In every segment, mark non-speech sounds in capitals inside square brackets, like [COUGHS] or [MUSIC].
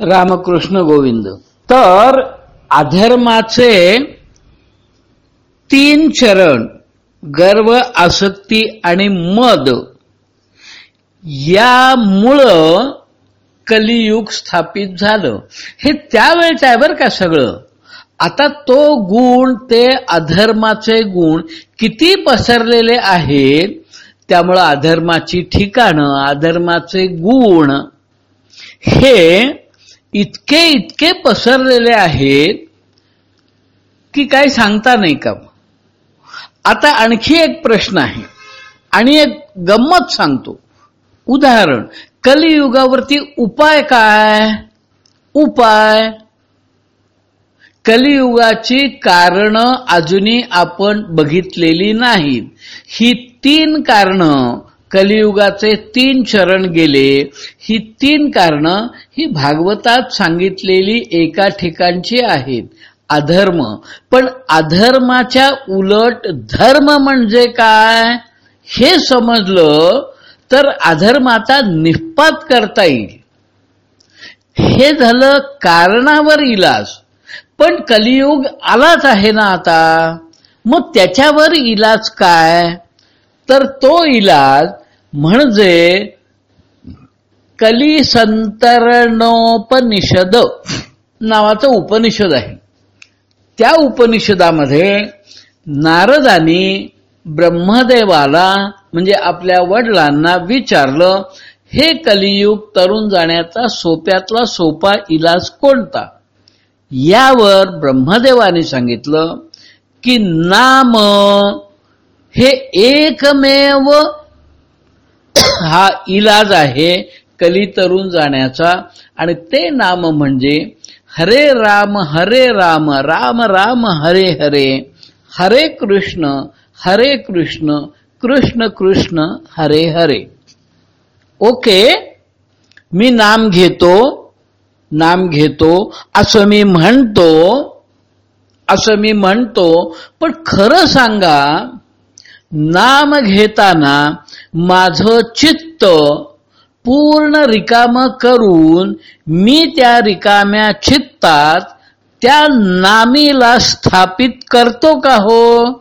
रामकृष्ण गोविंद. तर अधर्माचे तीन चरण गर्व आसक्ती आणि मद यामुळं कलियुग स्थापित झालं. हे त्यावेळेचं आहे बरं का सगळं? आता तो गुण ते अधर्माचे गुण किती पसरलेले आहेत त्यामुळं अधर्माची ठिकाणं अधर्माचे गुण हे इतके इतके पसरलेले आहेत की काही सांगता नाही का? आता आणखी एक प्रश्न आहे. आणि एक गंमत सांगतो. उदाहरण कलियुगावरती उपाय काय? उपाय. कलियुगाची कारण अजूनही आपण बघितलेली नाहीत. ही तीन कारणं कलियुगाचे तीन चरण गेले. ही तीन कारण ही भागवतात सांगितलेली एका ठिकाणची आहेत. अधर्म. पण अधर्माच्या उलट धर्म म्हणजे काय? हे समजलं तर अधर्माचा निष्पात करता येईल. हे झालं कारणावर इलाज. पण कलियुग आलाच आहे ना आता? मग त्याच्यावर इलाज काय? तर तो इलाज म्हणजे कलिसंतरणोपनिषद नावाचं उपनिषद आहे. त्या उपनिषदामध्ये नारदानी ब्रह्मदेवाला म्हणजे आपल्या वडिलांना विचारलं हे कलियुग तरुण जाण्याचा सोप्यातला सोपा इलाज कोणता? यावर ब्रह्मदेवाने सांगितलं की नाम हे एकमेव हा इलाज आहे कली तरुण जाण्याचा. आणि ते नाम म्हणजे हरे राम हरे राम राम राम हरे हरे. हरे कृष्ण हरे कृष्ण कृष्ण कृष्ण हरे हरे. ओके? मी नाम घेतो नाम घेतो असं मी म्हणतो असं मी म्हणतो पण खरं सांगा नाम घेताना माझं चित्त पूर्ण रिकाम करून मी त्या रिकाम्या चित्तात त्या नामीला स्थापित करतो का हो?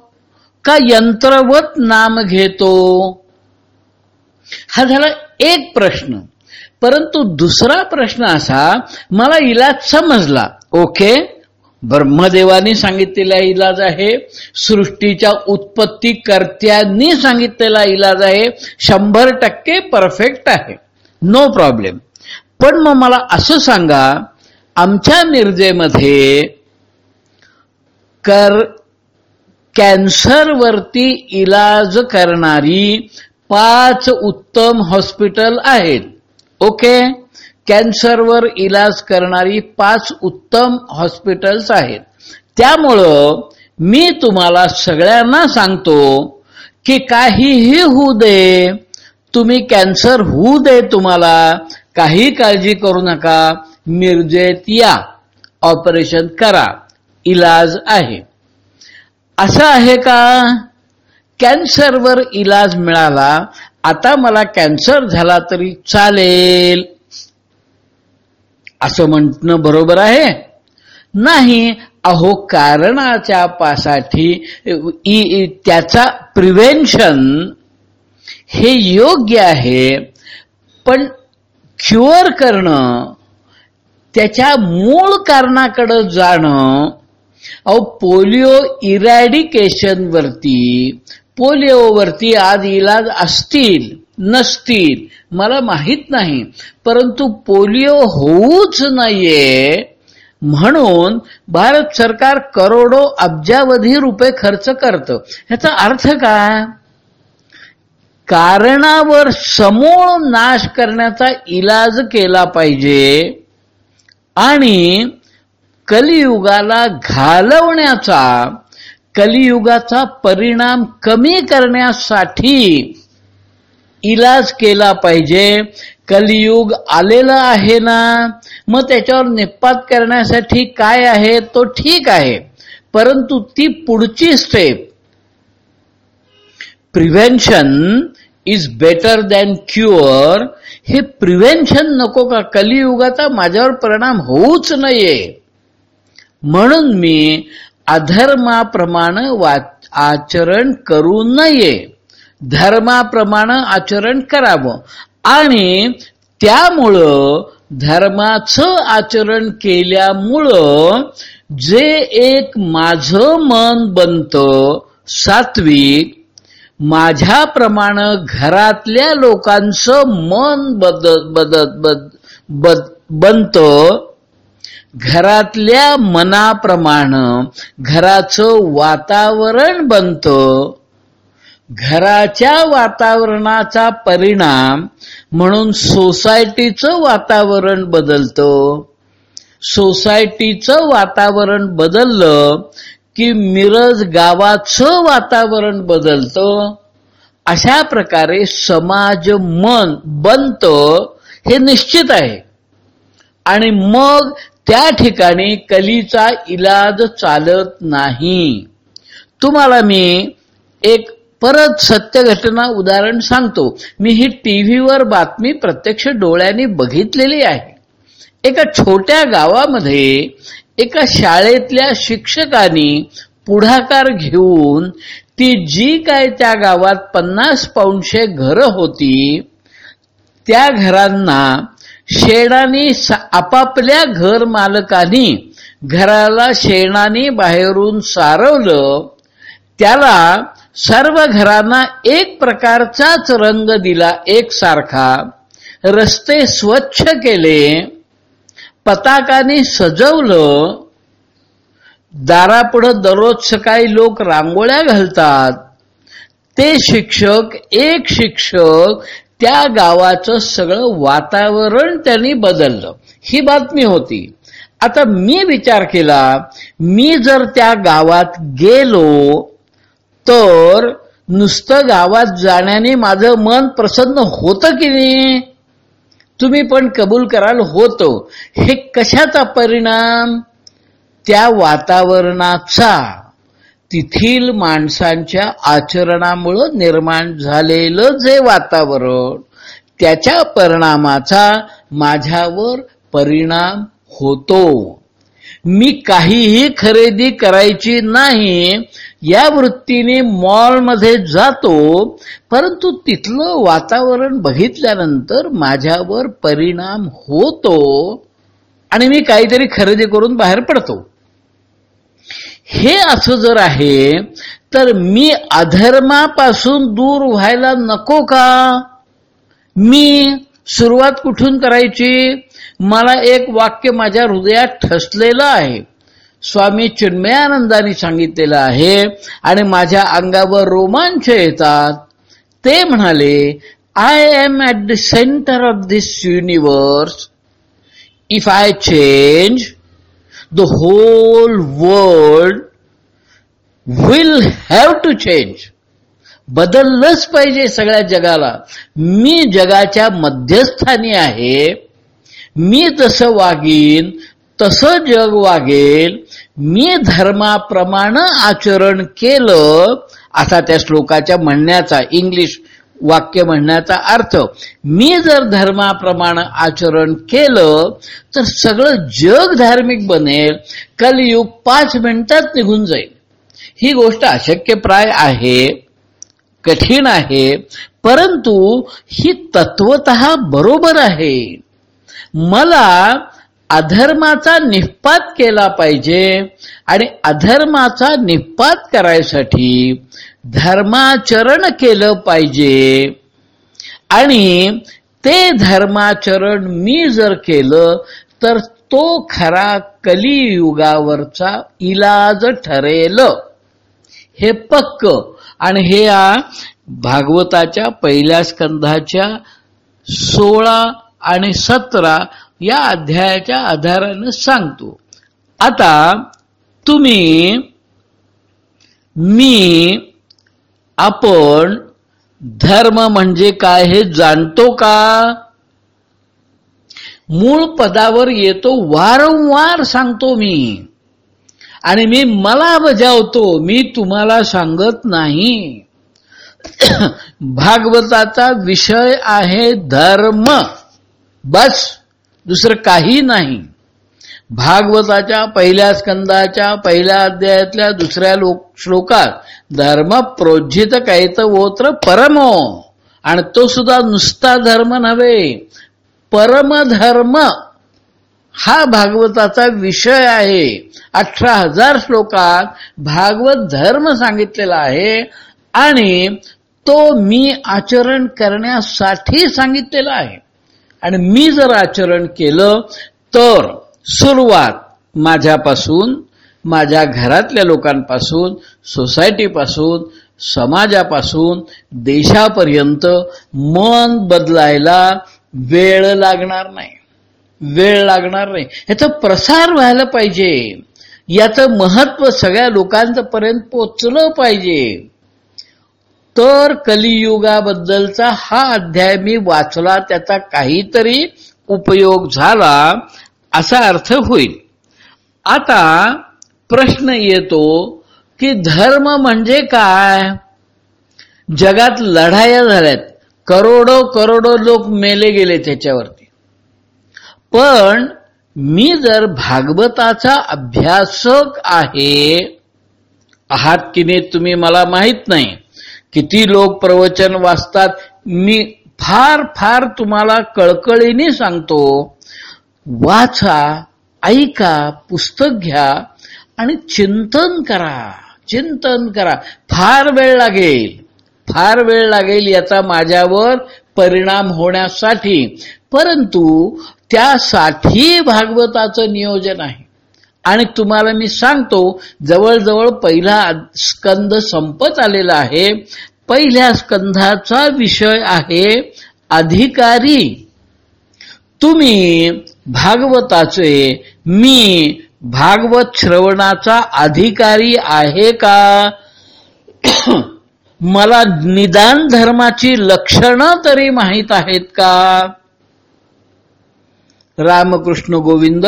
का यंत्रवत नाम घेतो? हा झाला एक प्रश्न. परंतु दुसरा प्रश्न असा मला इलाज समजला. ओके? ब्रह्मदेवानी सांगितलेला इलाज आहे सृष्टीच्या उत्पत्ती कर्त्यांनी सांगितलेला इलाज आहे शंभर टक्के परफेक्ट आहे. नो प्रॉब्लेम पण मग मला असं सांगा आमच्या निर्जेमध्ये कर कॅन्सरवरती इलाज करणारी पाच उत्तम हॉस्पिटल आहेत. ओके कॅन्सरवर इलाज करणारी पाच उत्तम हॉस्पिटल्स आहेत. त्यामुळं मी तुम्हाला सगळ्यांना सांगतो की काहीही होऊ दे तुम्ही कॅन्सर होऊ दे तुम्हाला काही काळजी करू नका मिरजेत या ऑपरेशन करा इलाज आहे. असं आहे का? कॅन्सरवर इलाज मिळाला आता मला कॅन्सर झाला तरी चालेल. असं म्हणणं बरोबर आहे? नाही अहो कारणाच्या पासाठी त्याचा प्रिव्हेन्शन हे योग्य आहे पण क्युअर करणं त्याच्या मूळ कारणाकडं जाणं अहो पोलिओ इरॅडिकेशन वरती पोलिओवरती आज इलाज असतील. नसतील. मला माहीत नाही. परंतु पोलिओ होऊच नाहीये. म्हणून भारत सरकार करोडो अब्जावधी रुपये खर्च करतं. ह्याचा अर्थ काय? कारणावर समूळ नाश करण्याचा इलाज केला पाहिजे आणि कलियुगाला घालवण्याचा कलियुगाचा परिणाम कमी करण्यासाठी इलाज केला पाहिजे. कलियुग आलेलं आहे ना? मग त्याच्यावर निपात करण्यासाठी काय आहे? तो ठीक आहे. परंतु ती पुढची step prevention is better than cure हे प्रिव्हेन्शन नको का? कलियुगाचा माझ्यावर परिणाम होऊच नये म्हणून मी अधर्माप्रमाणे आचरण करू नये धर्माप्रमाणे आचरण करावं. आणि त्यामुळं धर्माचं आचरण केल्यामुळं जे एक माझं मन बनतं सात्विक माझ्याप्रमाणे घरातल्या लोकांचं मन बदत बदत बद बद बनतं घरातल्या मनाप्रमाणे घराचं वातावरण बनतं घराच्या वातावरणाचा परिणाम म्हणून सोसायटीचं वातावरण बदलतं. सोसायटीचं वातावरण बदललं की मिरज गावाचं वातावरण बदलतं. अशा प्रकारे समाज मन बनतं हे निश्चित आहे. आणि मग त्या ठिकाणी कलीचा इलाज चालत नाही. तुम्हाला मी एक परत सत्य घटना उदाहरण सांगतो. मी ही टीव्हीवर बातमी प्रत्यक्ष डोळ्यांनी बघितलेली आहे. एका छोट्या गावामध्ये एका शाळेतल्या शिक्षकांनी पुढाकार घेऊन ती जी काय त्या गावात पन्नास पाऊंडशे घरं होती त्या घरांना शेणानी आपापल्या घर मालकांनी घराला शेणाने बाहेरून सारवलं. त्याला सर्व घरांना एक प्रकारचाच रंग दिला एक सारखा रस्ते स्वच्छ केले पताकाने सजवलं. दारापुढं दररोज सकाळी लोक रांगोळ्या घालतात. ते शिक्षक एक शिक्षक त्या गावाचं सगळं वातावरण त्यांनी बदललं. ही बातमी होती. आता मी विचार केला मी जर त्या गावात गेलो तर नुसतं गावात जाण्याने माझं मन प्रसन्न होतं की नाही? तुम्ही पण कबूल कराल होतो. हे कशाचा परिणाम? त्या वातावरणाचा. तिथील माणसांच्या आचरणामुळं निर्माण झालेलं जे वातावरण त्याच्या परिणामाचा माझ्यावर परिणाम होतो. मी काहीही खरेदी करायची नाही या वृत्तीने मॉलमध्ये जातो परंतु तिथलं वातावरण बघितल्यानंतर माझ्यावर परिणाम होतो आणि मी काहीतरी खरेदी करून बाहेर पडतो. हे असं जर आहे तर मी अधर्मापासून दूर व्हायला नको का? मी सुरुवात कुठून करायची? मला एक वाक्य माझ्या हृदयात ठसलेलं आहे. स्वामी चिन्मयानंदानी सांगितलेलं आहे आणि माझ्या अंगावर रोमांच येतात. ते म्हणाले I am at the centre of this universe if I change the whole world will have to change बदललंच पाहिजे सगळ्या जगाला. मी जगाच्या मध्यस्थानी आहे. मी जसं वागीन तसं जग वागेल मी धर्माप्रमाणे आचरण केलं असा त्या श्लोकाच्या म्हणण्याचा इंग्लिश वाक्य म्हणण्याचा अर्थ मी जर धर्माप्रमाणे आचरण केलं तर सगळं जग धार्मिक बनेल कलयुग पाच मिनिटात निघून जाईल. ही गोष्ट अशक्यप्राय आहे कठीण आहे परंतु ही तत्वत बरोबर आहे. मला अधर्माचा निष्पात केला पाहिजे आणि अधर्माचा निष्पात करायसाठी धर्माचरण केलं पाहिजे. आणि ते धर्माचरण मी जर केलं तर तो खरा कलियुगावरचा इलाज ठरेल. हे पक्क. आणि हे या भागवताच्या पहिल्या स्कंधाच्या सोळा आणि सतरा या अध्यायाच्या आधारानं सांगतो. आता तुम्ही मी आपण धर्म म्हणजे काय हे जाणतो का? मूळ पदावर येतो वारंवार सांगतो मी. आणि मी मला बजावतो मी तुम्हाला सांगत नाही. [CLEARS THROAT] भागवताचा विषय आहे धर्म. बस दुसरं काही नाही. भागवताच्या पहिल्या स्कंदाच्या पहिल्या अध्यायातल्या दुसऱ्या लोक श्लोकात धर्म प्रोज्जित कैतवोत्र परमो. आणि तो सुद्धा नुसता धर्म नव्हे परमधर्म हा भागवताचा विषय आहे. अठरा हजार श्लोकात भागवत धर्म सांगितलेला आहे आणि तो मी आचरण करण्यासाठी सांगितलेला आहे. आणि मी जर आचरण केलं तर सुरुवात माझ्यापासून माझ्या घरातल्या लोकांपासून सोसायटीपासून समाजापासून देशापर्यंत मन बदलायला वेळ लागणार नाही. वेळ लागणार नाही. ह्याचा प्रसार व्हायला पाहिजे. याचं महत्त्व सगळ्या लोकांपर्यंत पोचलं पाहिजे. तर कलियुगाबद्दलचा हा अध्याय मी वाचला त्याचा काहीतरी उपयोग झाला असा अर्थ होईल. आता प्रश्न येतो की धर्म म्हणजे काय? जगात लढाया झाल्यात. करोडो करोडो लोक मेले गेले त्याच्यावरती. पण मी जर भागवताचा अभ्यासक आहे आहात की नाही तुम्ही मला माहीत नाही. किती लोक प्रवचन वाचतात मी फार फार तुम्हाला कळकळीने सांगतो. वाचा ऐका पुस्तक घ्या आणि चिंतन करा चिंतन करा. फार वेळ लागेल फार वेळ लागेल याचा माझ्यावर परिणाम होण्यासाठी. परंतु त्यासाठी भागवताचं नियोजन आहे. आणि तुम्हाला मी सांगतो जवळजवळ पहिला स्कंद संपत आलेला आहे. पहिल्या स्कंधाचा विषय आहे अधिकारी. तुम्ही भागवताचे मी भागवत श्रवणाचा अधिकारी आहे का? [COUGHS] मला निदान धर्माची लक्षणं तरी माहीत आहेत का? रामकृष्ण गोविंद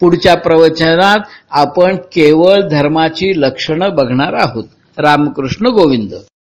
पुढच्या प्रवचनात आपण केवळ धर्माची लक्षणं बघणार आहोत. रामकृष्ण गोविंद.